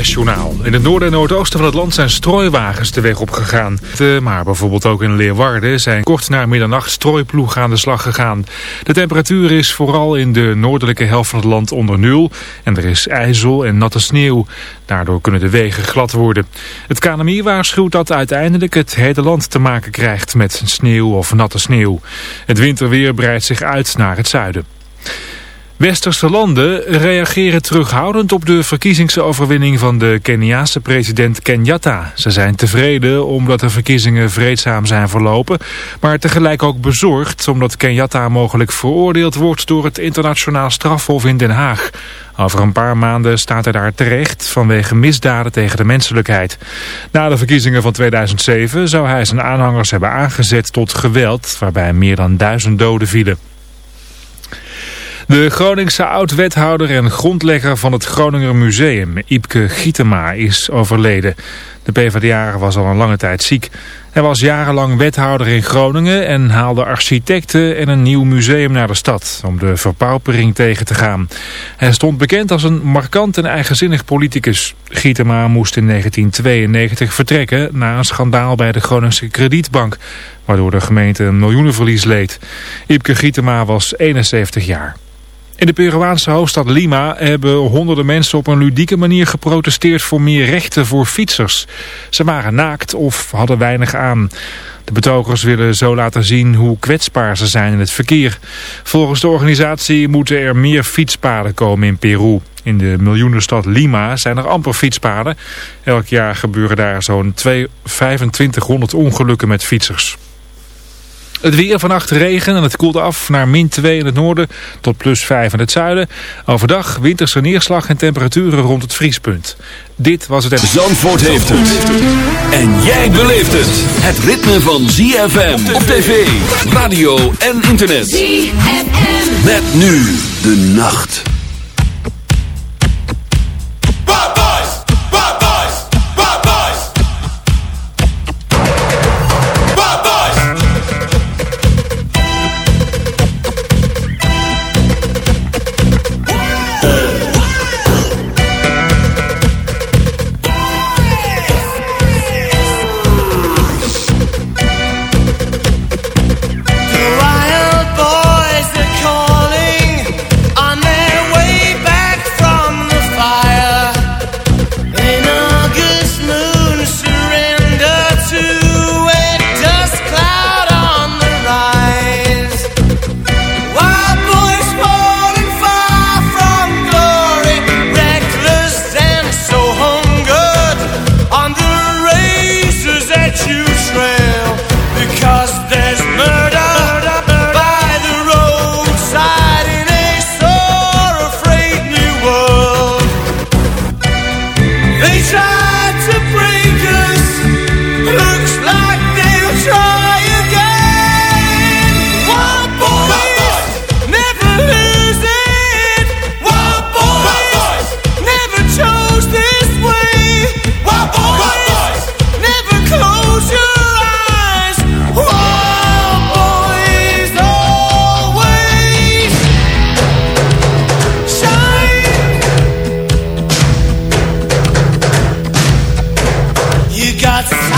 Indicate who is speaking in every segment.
Speaker 1: Journaal. In het noorden en noordoosten van het land zijn strooiwagens de weg opgegaan. Maar bijvoorbeeld ook in Leeuwarden zijn kort na middernacht strooiploegen aan de slag gegaan. De temperatuur is vooral in de noordelijke helft van het land onder nul. En er is ijzel en natte sneeuw. Daardoor kunnen de wegen glad worden. Het KNMI waarschuwt dat uiteindelijk het hele land te maken krijgt met sneeuw of natte sneeuw. Het winterweer breidt zich uit naar het zuiden. Westerse landen reageren terughoudend op de verkiezingsoverwinning van de Keniaanse president Kenyatta. Ze zijn tevreden omdat de verkiezingen vreedzaam zijn verlopen, maar tegelijk ook bezorgd omdat Kenyatta mogelijk veroordeeld wordt door het internationaal strafhof in Den Haag. Over een paar maanden staat hij daar terecht vanwege misdaden tegen de menselijkheid. Na de verkiezingen van 2007 zou hij zijn aanhangers hebben aangezet tot geweld waarbij meer dan duizend doden vielen. De Groningse oud-wethouder en grondlegger van het Groninger Museum, Iepke Gietema, is overleden. De PvdA was al een lange tijd ziek. Hij was jarenlang wethouder in Groningen en haalde architecten en een nieuw museum naar de stad om de verpaupering tegen te gaan. Hij stond bekend als een markant en eigenzinnig politicus. Gietema moest in 1992 vertrekken na een schandaal bij de Groningse kredietbank, waardoor de gemeente een miljoenenverlies leed. Iepke Gietema was 71 jaar. In de Peruaanse hoofdstad Lima hebben honderden mensen op een ludieke manier geprotesteerd voor meer rechten voor fietsers. Ze waren naakt of hadden weinig aan. De betogers willen zo laten zien hoe kwetsbaar ze zijn in het verkeer. Volgens de organisatie moeten er meer fietspaden komen in Peru. In de miljoenenstad Lima zijn er amper fietspaden. Elk jaar gebeuren daar zo'n 2500 ongelukken met fietsers. Het weer vannacht regen en het koelt af naar min 2 in het noorden tot plus 5 in het zuiden. Overdag winterse neerslag en temperaturen rond het vriespunt. Dit was het...
Speaker 2: Zandvoort heeft het. En jij beleeft het. Het ritme van ZFM op tv, radio en internet. ZFM. Met nu de nacht.
Speaker 3: shots.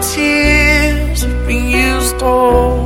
Speaker 3: Tears have been used all.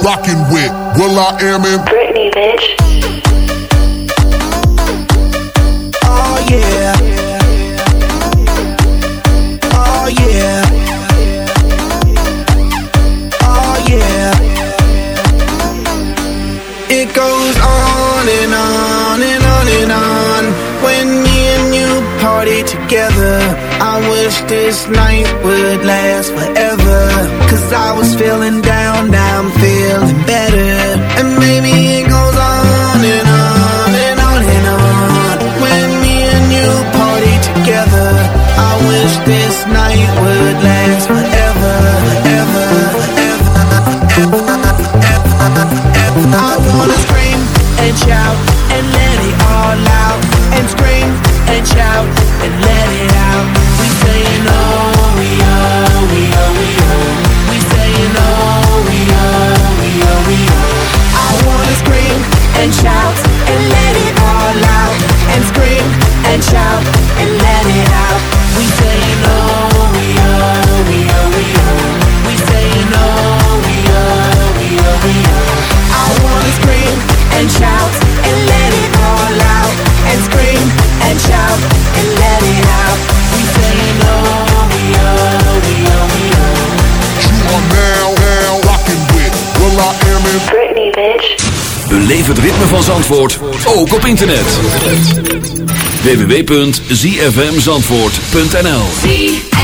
Speaker 4: You are now, now rocking with will.i.am in
Speaker 5: Britney, bitch.
Speaker 6: Oh yeah. Oh yeah. Oh yeah. It goes on and on and on and on when me and you party together. I wish this night would last forever. Cause I was feeling down, now I'm feeling better. And maybe it goes on and on and on and on. When me and you party together, I wish this night would last forever, forever, forever, forever, forever. I wanna scream and shout and shout and let it out. We saying oh, we oh, we oh, we oh. We saying oh, we oh, we oh, we oh. I wanna scream and shout and let it all out. And scream and shout and let it out. We saying oh, we oh, we oh, we oh.
Speaker 4: You are now, now rocking with Will I Am in
Speaker 5: Britney, bitch.
Speaker 2: Beleef het ritme van Zandvoort, ook op internet. www.zfmzandvoort.nl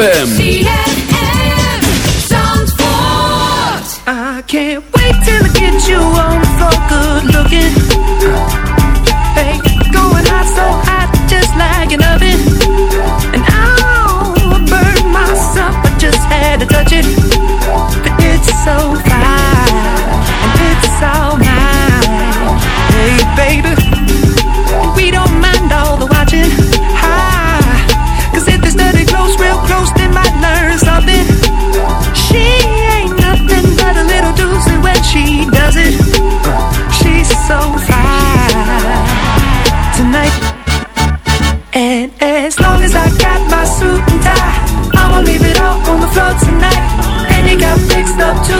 Speaker 7: ZFM.
Speaker 8: Up to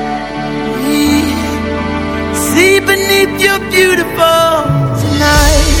Speaker 6: beneath your beautiful tonight?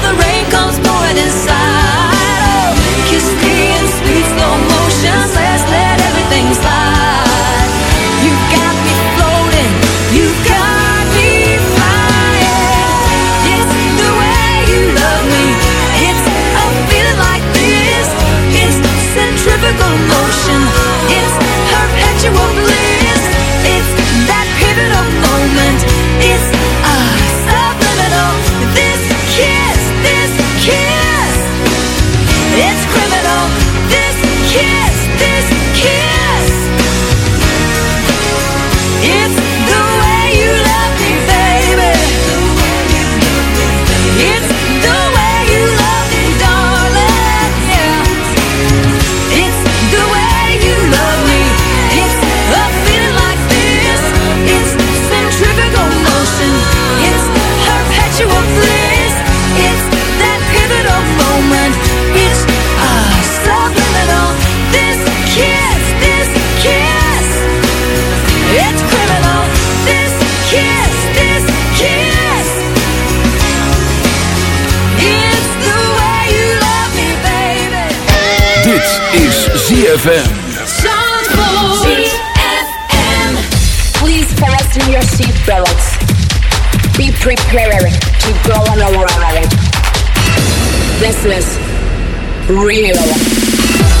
Speaker 2: ZFM.
Speaker 9: ZFM. Please fasten your seatbelts. Be prepared to go on a ride. This is real.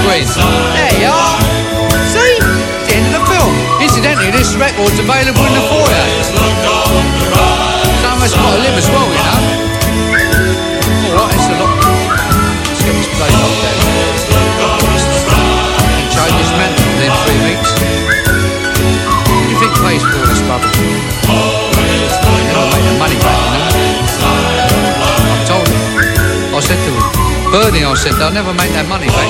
Speaker 3: on, give us a grin. There you are. See? It's the end of the film. Incidentally, this record's available in the foyer. Some of us got to live as well, you know. Alright, it's a lot. Let's get this place locked down. Change this within three weeks. What do you think pays for all this rubbish? Never make the money back, you know. I told him. I said to him, Bernie, I said, they'll never make that money back.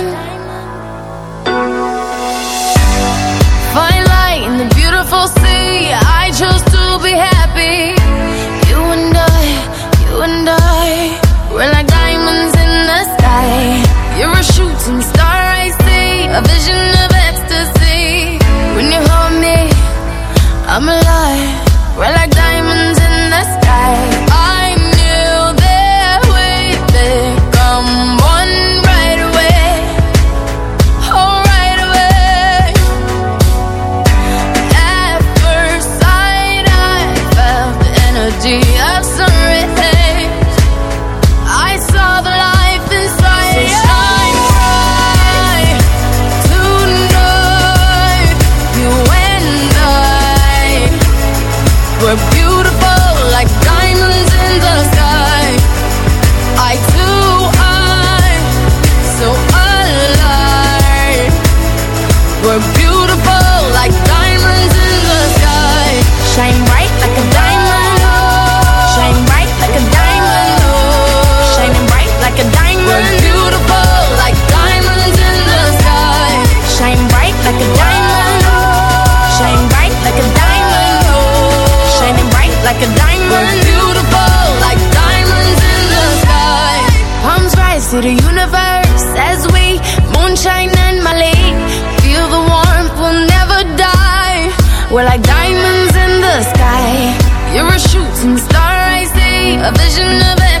Speaker 10: To the universe as we moonshine and. Feel the warmth, we'll never die. We're like diamonds in the sky. You're a shooting star, I see. A vision of ecstasy.